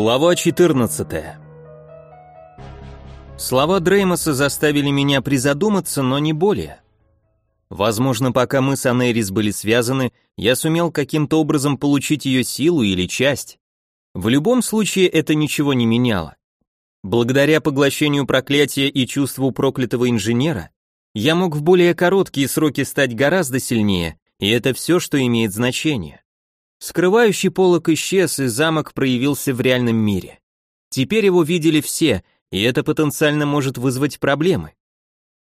Глава 14. Слова Дреймоса заставили меня призадуматься, но не более. Возможно, пока мы с Анерис были связаны, я сумел каким-то образом получить ее силу или часть. В любом случае это ничего не меняло. Благодаря поглощению проклятия и чувству проклятого инженера, я мог в более короткие сроки стать гораздо сильнее, и это все, что имеет значение. Скрывающий полог исчез, и замок проявился в реальном мире. Теперь его видели все, и это потенциально может вызвать проблемы.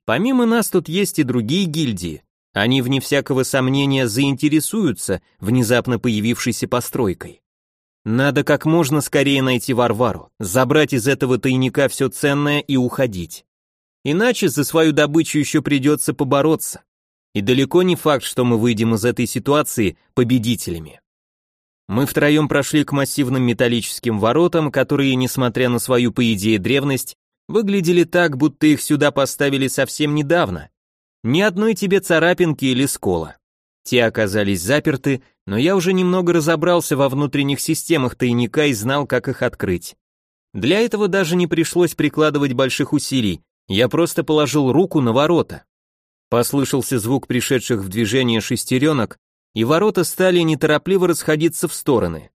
Помимо нас тут есть и другие гильдии. Они, вне всякого сомнения, заинтересуются внезапно появившейся постройкой. Надо как можно скорее найти Варвару, забрать из этого тайника все ценное и уходить. Иначе за свою добычу еще придется побороться. И далеко не факт, что мы выйдем из этой ситуации победителями. Мы втроем прошли к массивным металлическим воротам, которые, несмотря на свою, по идее, древность, выглядели так, будто их сюда поставили совсем недавно. Ни одной тебе царапинки или скола. Те оказались заперты, но я уже немного разобрался во внутренних системах тайника и знал, как их открыть. Для этого даже не пришлось прикладывать больших усилий, я просто положил руку на ворота. Послышался звук пришедших в движение шестеренок, и ворота стали неторопливо расходиться в стороны.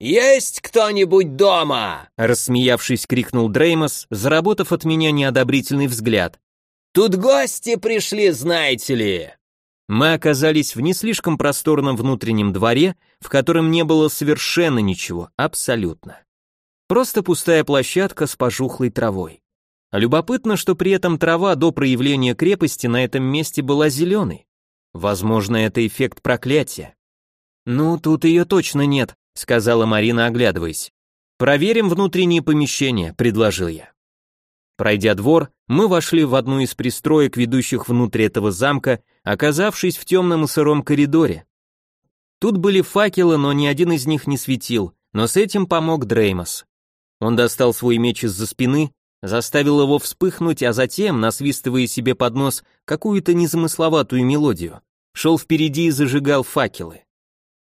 «Есть кто-нибудь дома?» Рассмеявшись, крикнул Дреймос, заработав от меня неодобрительный взгляд. «Тут гости пришли, знаете ли!» Мы оказались в не слишком просторном внутреннем дворе, в котором не было совершенно ничего, абсолютно. Просто пустая площадка с пожухлой травой. Любопытно, что при этом трава до проявления крепости на этом месте была зеленой. Возможно, это эффект проклятия. Ну, тут ее точно нет, сказала Марина, оглядываясь. Проверим внутренние помещения, предложил я. Пройдя двор, мы вошли в одну из пристроек, ведущих внутрь этого замка, оказавшись в темном и сыром коридоре. Тут были факелы, но ни один из них не светил, но с этим помог Дреймос. Он достал свой меч из-за спины заставил его вспыхнуть, а затем, насвистывая себе под нос какую-то незамысловатую мелодию, шел впереди и зажигал факелы.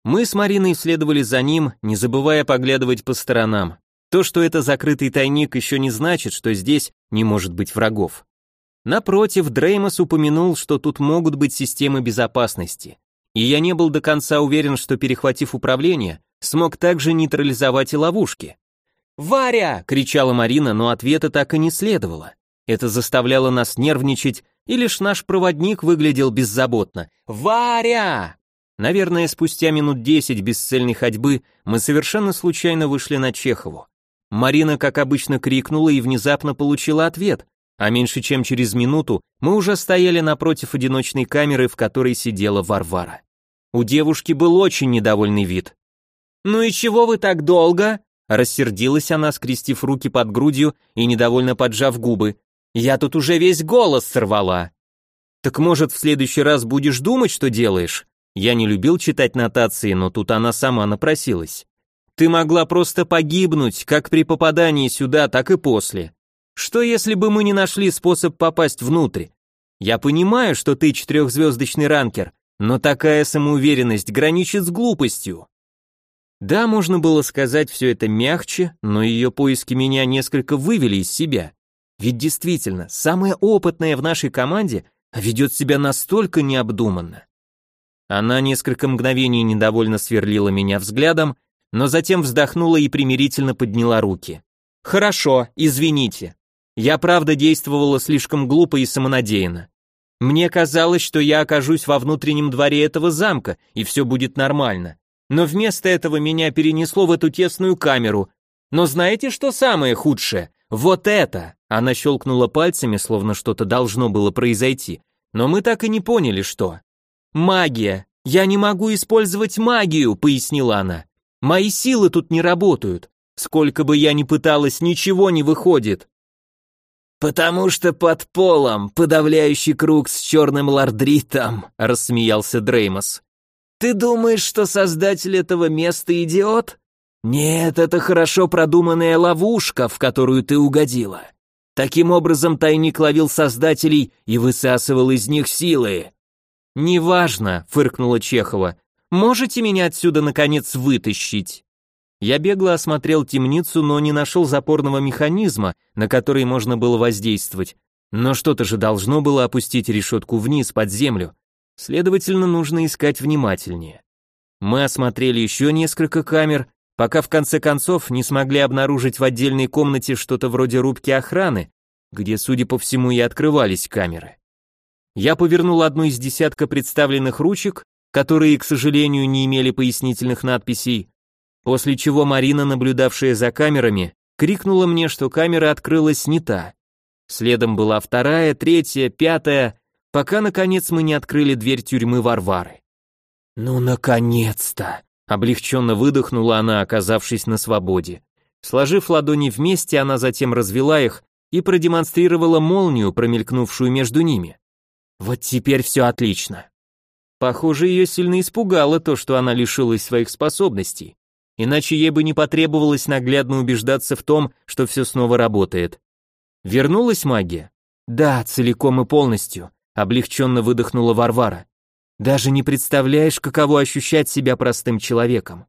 Мы с Мариной следовали за ним, не забывая поглядывать по сторонам. То, что это закрытый тайник, еще не значит, что здесь не может быть врагов. Напротив, Дреймос упомянул, что тут могут быть системы безопасности. И я не был до конца уверен, что, перехватив управление, смог также нейтрализовать и ловушки. «Варя!» — кричала Марина, но ответа так и не следовало. Это заставляло нас нервничать, и лишь наш проводник выглядел беззаботно. «Варя!» Наверное, спустя минут десять бесцельной ходьбы мы совершенно случайно вышли на Чехову. Марина, как обычно, крикнула и внезапно получила ответ, а меньше чем через минуту мы уже стояли напротив одиночной камеры, в которой сидела Варвара. У девушки был очень недовольный вид. «Ну и чего вы так долго?» Рассердилась она, скрестив руки под грудью и недовольно поджав губы. «Я тут уже весь голос сорвала». «Так может, в следующий раз будешь думать, что делаешь?» Я не любил читать нотации, но тут она сама напросилась. «Ты могла просто погибнуть, как при попадании сюда, так и после. Что если бы мы не нашли способ попасть внутрь? Я понимаю, что ты четырехзвездочный ранкер, но такая самоуверенность граничит с глупостью. Да, можно было сказать все это мягче, но ее поиски меня несколько вывели из себя. Ведь действительно, самая опытная в нашей команде ведет себя настолько необдуманно. Она несколько мгновений недовольно сверлила меня взглядом, но затем вздохнула и примирительно подняла руки. «Хорошо, извините. Я правда действовала слишком глупо и самонадеянно. Мне казалось, что я окажусь во внутреннем дворе этого замка, и все будет нормально но вместо этого меня перенесло в эту тесную камеру. Но знаете, что самое худшее? Вот это! Она щелкнула пальцами, словно что-то должно было произойти. Но мы так и не поняли, что. Магия! Я не могу использовать магию, пояснила она. Мои силы тут не работают. Сколько бы я ни пыталась, ничего не выходит. «Потому что под полом подавляющий круг с черным лордритом», — рассмеялся Дреймос. Ты думаешь, что создатель этого места идиот? Нет, это хорошо продуманная ловушка, в которую ты угодила. Таким образом тайник ловил создателей и высасывал из них силы. Неважно, фыркнула Чехова. Можете меня отсюда наконец вытащить? Я бегло осмотрел темницу, но не нашел запорного механизма, на который можно было воздействовать. Но что-то же должно было опустить решетку вниз, под землю. Следовательно, нужно искать внимательнее. Мы осмотрели еще несколько камер, пока в конце концов не смогли обнаружить в отдельной комнате что-то вроде рубки охраны, где, судя по всему, и открывались камеры. Я повернул одну из десятка представленных ручек, которые, к сожалению, не имели пояснительных надписей, после чего Марина, наблюдавшая за камерами, крикнула мне, что камера открылась не та. Следом была вторая, третья, пятая, пока, наконец, мы не открыли дверь тюрьмы Варвары. «Ну, наконец-то!» — облегченно выдохнула она, оказавшись на свободе. Сложив ладони вместе, она затем развела их и продемонстрировала молнию, промелькнувшую между ними. «Вот теперь все отлично!» Похоже, ее сильно испугало то, что она лишилась своих способностей. Иначе ей бы не потребовалось наглядно убеждаться в том, что все снова работает. Вернулась магия? Да, целиком и полностью, облегченно выдохнула Варвара. Даже не представляешь, каково ощущать себя простым человеком.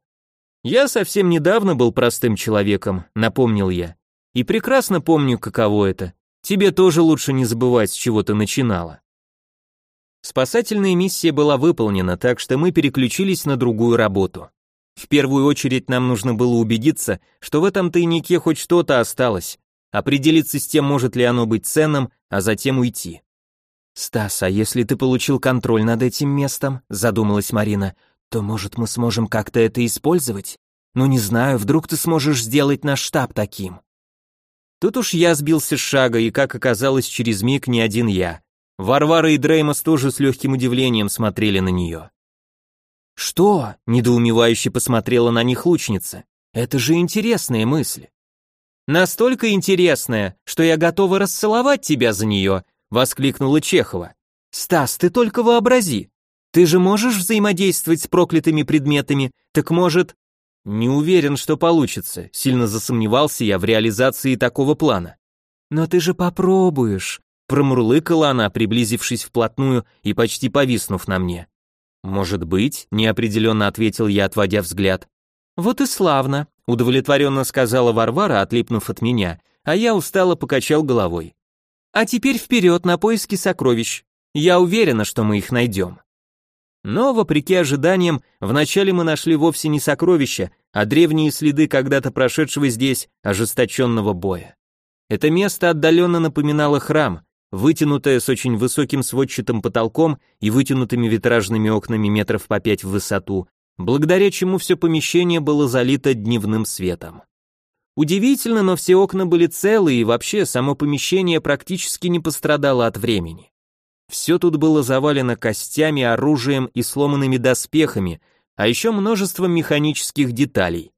Я совсем недавно был простым человеком, напомнил я. И прекрасно помню, каково это. Тебе тоже лучше не забывать, с чего ты начинала. Спасательная миссия была выполнена, так что мы переключились на другую работу. В первую очередь нам нужно было убедиться, что в этом тайнике хоть что-то осталось, определиться с тем, может ли оно быть ценным, а затем уйти. «Стас, а если ты получил контроль над этим местом?» – задумалась Марина. «То, может, мы сможем как-то это использовать? Ну, не знаю, вдруг ты сможешь сделать наш штаб таким?» Тут уж я сбился с шага, и, как оказалось, через миг не один я. Варвара и Дреймос тоже с легким удивлением смотрели на нее. «Что?» – недоумевающе посмотрела на них лучница. «Это же интересная мысль». «Настолько интересная, что я готова расцеловать тебя за нее», – воскликнула Чехова. «Стас, ты только вообрази. Ты же можешь взаимодействовать с проклятыми предметами, так может...» «Не уверен, что получится», – сильно засомневался я в реализации такого плана. «Но ты же попробуешь», Промурлыкала она, приблизившись вплотную и почти повиснув на мне. «Может быть», — неопределенно ответил я, отводя взгляд. «Вот и славно», — удовлетворенно сказала Варвара, отлипнув от меня, а я устало покачал головой. «А теперь вперед на поиски сокровищ. Я уверена, что мы их найдем». Но, вопреки ожиданиям, вначале мы нашли вовсе не сокровища, а древние следы когда-то прошедшего здесь ожесточенного боя. Это место отдаленно напоминало храм, вытянутая с очень высоким сводчатым потолком и вытянутыми витражными окнами метров по пять в высоту, благодаря чему все помещение было залито дневным светом. Удивительно, но все окна были целы и вообще само помещение практически не пострадало от времени. Все тут было завалено костями, оружием и сломанными доспехами, а еще множеством механических деталей.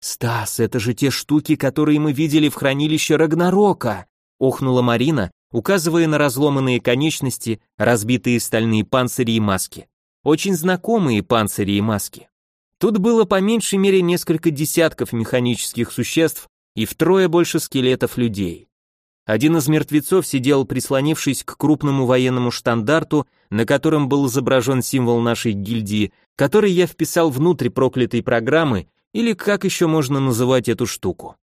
«Стас, это же те штуки, которые мы видели в хранилище Рагнарока!» охнула Марина, указывая на разломанные конечности, разбитые стальные панцири и маски. Очень знакомые панцири и маски. Тут было по меньшей мере несколько десятков механических существ и втрое больше скелетов людей. Один из мертвецов сидел, прислонившись к крупному военному штандарту, на котором был изображен символ нашей гильдии, который я вписал внутрь проклятой программы, или как еще можно называть эту штуку.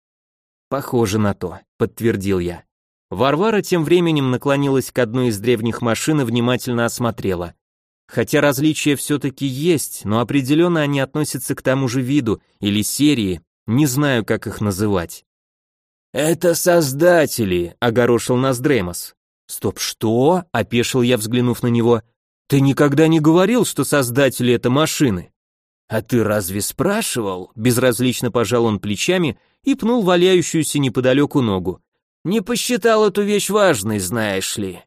Похоже на то, подтвердил я. Варвара тем временем наклонилась к одной из древних машин и внимательно осмотрела. Хотя различия все-таки есть, но определенно они относятся к тому же виду или серии, не знаю, как их называть. «Это создатели», — огорошил нас Дремос. «Стоп, что?» — опешил я, взглянув на него. «Ты никогда не говорил, что создатели — это машины?» «А ты разве спрашивал?» Безразлично пожал он плечами и пнул валяющуюся неподалеку ногу. Не посчитал эту вещь важной, знаешь ли.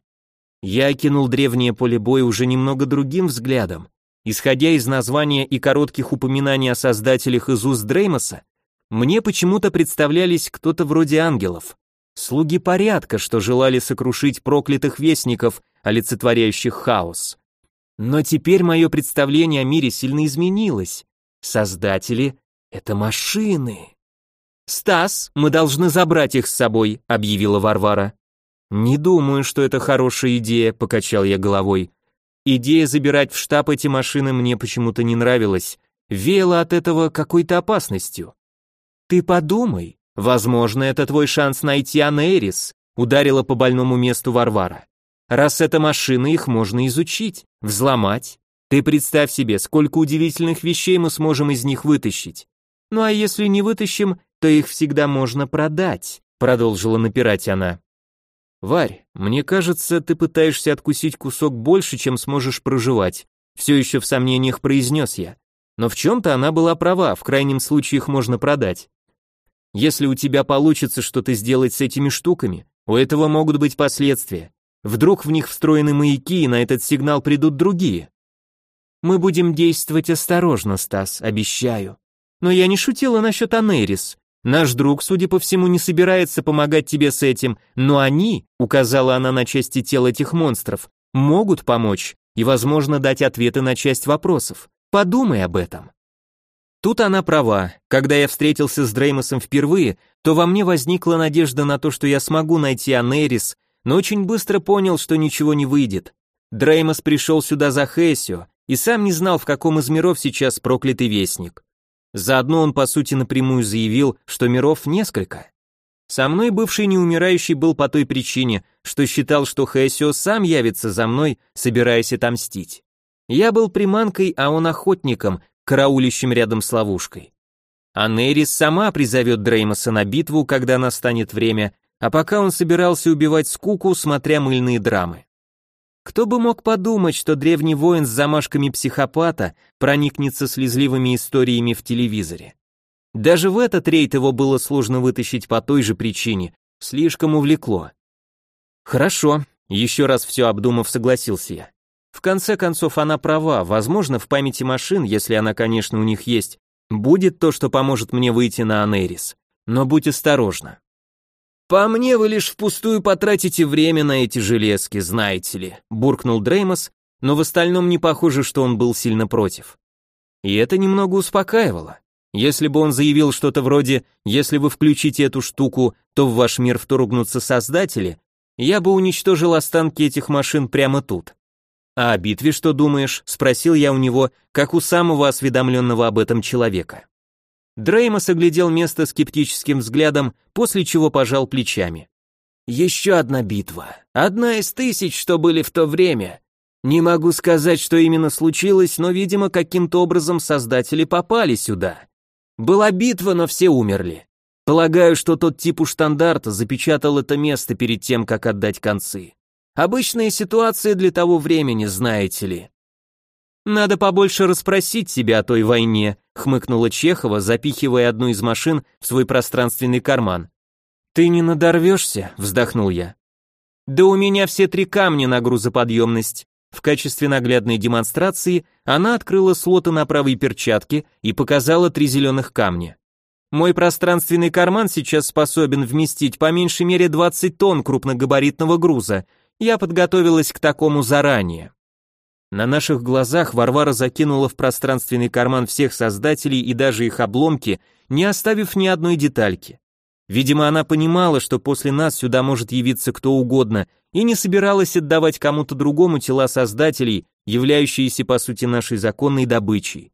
Я окинул древнее поле боя уже немного другим взглядом. Исходя из названия и коротких упоминаний о создателях из уст Дреймоса, мне почему-то представлялись кто-то вроде ангелов. Слуги порядка, что желали сокрушить проклятых вестников, олицетворяющих хаос. Но теперь мое представление о мире сильно изменилось. Создатели — это машины. «Стас, мы должны забрать их с собой», — объявила Варвара. «Не думаю, что это хорошая идея», — покачал я головой. Идея забирать в штаб эти машины мне почему-то не нравилась, веяла от этого какой-то опасностью. Ты подумай, возможно, это твой шанс найти Анерис, ударила по больному месту Варвара. Раз это машина, их можно изучить, взломать. Ты представь себе, сколько удивительных вещей мы сможем из них вытащить. Ну а если не вытащим, то их всегда можно продать, продолжила напирать она. Варь, мне кажется, ты пытаешься откусить кусок больше, чем сможешь проживать. Все еще в сомнениях произнес я. Но в чем-то она была права, в крайнем случае их можно продать. Если у тебя получится что-то сделать с этими штуками, у этого могут быть последствия. Вдруг в них встроены маяки, и на этот сигнал придут другие. Мы будем действовать осторожно, Стас, обещаю. Но я не шутила насчет Анерис. Наш друг, судя по всему, не собирается помогать тебе с этим, но они, указала она на части тел этих монстров, могут помочь и, возможно, дать ответы на часть вопросов. Подумай об этом. Тут она права. Когда я встретился с Дреймосом впервые, то во мне возникла надежда на то, что я смогу найти Анерис, но очень быстро понял, что ничего не выйдет. Дреймос пришел сюда за Хессио и сам не знал, в каком из миров сейчас проклятый вестник. Заодно он, по сути, напрямую заявил, что миров несколько. Со мной бывший неумирающий был по той причине, что считал, что Хессио сам явится за мной, собираясь отомстить. Я был приманкой, а он охотником, караулищем рядом с ловушкой. А Нерис сама призовет Дреймоса на битву, когда настанет время, а пока он собирался убивать скуку, смотря мыльные драмы. Кто бы мог подумать, что древний воин с замашками психопата проникнется слезливыми историями в телевизоре. Даже в этот рейд его было сложно вытащить по той же причине, слишком увлекло. Хорошо, еще раз все обдумав, согласился я. В конце концов, она права, возможно, в памяти машин, если она, конечно, у них есть, будет то, что поможет мне выйти на Анерис. Но будь осторожна. «По мне вы лишь впустую потратите время на эти железки, знаете ли», буркнул Дреймос, но в остальном не похоже, что он был сильно против. И это немного успокаивало. Если бы он заявил что-то вроде «если вы включите эту штуку, то в ваш мир вторгнутся создатели», я бы уничтожил останки этих машин прямо тут. «А о битве что думаешь?» — спросил я у него, как у самого осведомленного об этом человека. Дреймос оглядел место скептическим взглядом, после чего пожал плечами. «Еще одна битва. Одна из тысяч, что были в то время. Не могу сказать, что именно случилось, но, видимо, каким-то образом создатели попали сюда. Была битва, но все умерли. Полагаю, что тот тип у штандарта запечатал это место перед тем, как отдать концы. Обычная ситуация для того времени, знаете ли. Надо побольше расспросить себя о той войне, хмыкнула Чехова, запихивая одну из машин в свой пространственный карман. Ты не надорвешься, вздохнул я. Да у меня все три камня на грузоподъемность. В качестве наглядной демонстрации она открыла слоты на правой перчатке и показала три зеленых камня. Мой пространственный карман сейчас способен вместить по меньшей мере 20 тонн крупногабаритного груза. Я подготовилась к такому заранее. На наших глазах Варвара закинула в пространственный карман всех создателей и даже их обломки, не оставив ни одной детальки. Видимо, она понимала, что после нас сюда может явиться кто угодно, и не собиралась отдавать кому-то другому тела создателей, являющиеся по сути нашей законной добычей.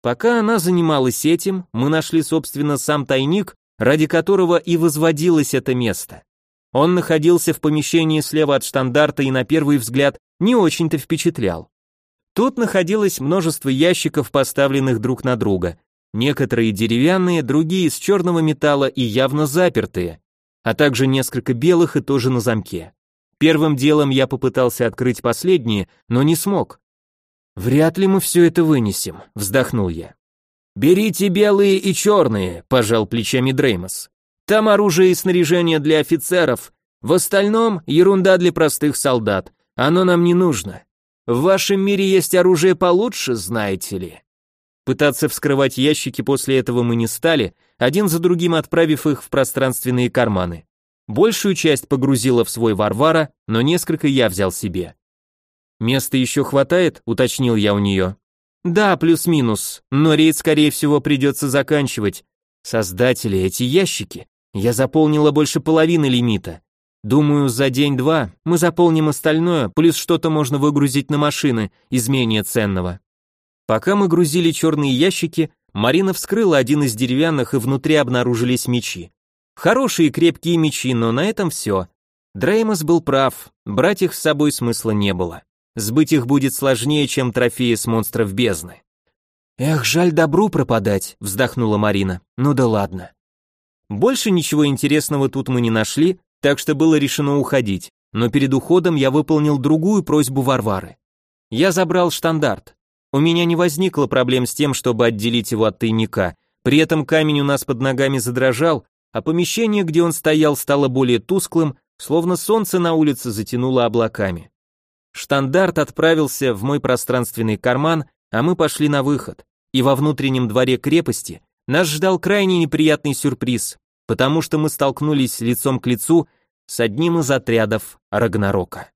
Пока она занималась этим, мы нашли, собственно, сам тайник, ради которого и возводилось это место. Он находился в помещении слева от штандарта и на первый взгляд не очень-то впечатлял. Тут находилось множество ящиков, поставленных друг на друга. Некоторые деревянные, другие из черного металла и явно запертые, а также несколько белых и тоже на замке. Первым делом я попытался открыть последние, но не смог. «Вряд ли мы все это вынесем», — вздохнул я. «Берите белые и черные», — пожал плечами Дреймос. «Там оружие и снаряжение для офицеров, в остальном ерунда для простых солдат. Оно нам не нужно. В вашем мире есть оружие получше, знаете ли. Пытаться вскрывать ящики после этого мы не стали, один за другим отправив их в пространственные карманы. Большую часть погрузила в свой Варвара, но несколько я взял себе. «Места еще хватает?» — уточнил я у нее. «Да, плюс-минус, но рейд, скорее всего, придется заканчивать. Создатели, эти ящики. Я заполнила больше половины лимита. Думаю, за день-два мы заполним остальное, плюс что-то можно выгрузить на машины из менее ценного. Пока мы грузили черные ящики, Марина вскрыла один из деревянных, и внутри обнаружились мечи. Хорошие крепкие мечи, но на этом все. Дреймос был прав, брать их с собой смысла не было. Сбыть их будет сложнее, чем трофеи с монстров бездны. «Эх, жаль добру пропадать», — вздохнула Марина. «Ну да ладно». Больше ничего интересного тут мы не нашли, так что было решено уходить, но перед уходом я выполнил другую просьбу Варвары. Я забрал штандарт. У меня не возникло проблем с тем, чтобы отделить его от тайника, при этом камень у нас под ногами задрожал, а помещение, где он стоял, стало более тусклым, словно солнце на улице затянуло облаками. Штандарт отправился в мой пространственный карман, а мы пошли на выход. И во внутреннем дворе крепости нас ждал крайне неприятный сюрприз, потому что мы столкнулись лицом к лицу с одним из отрядов Рагнарока.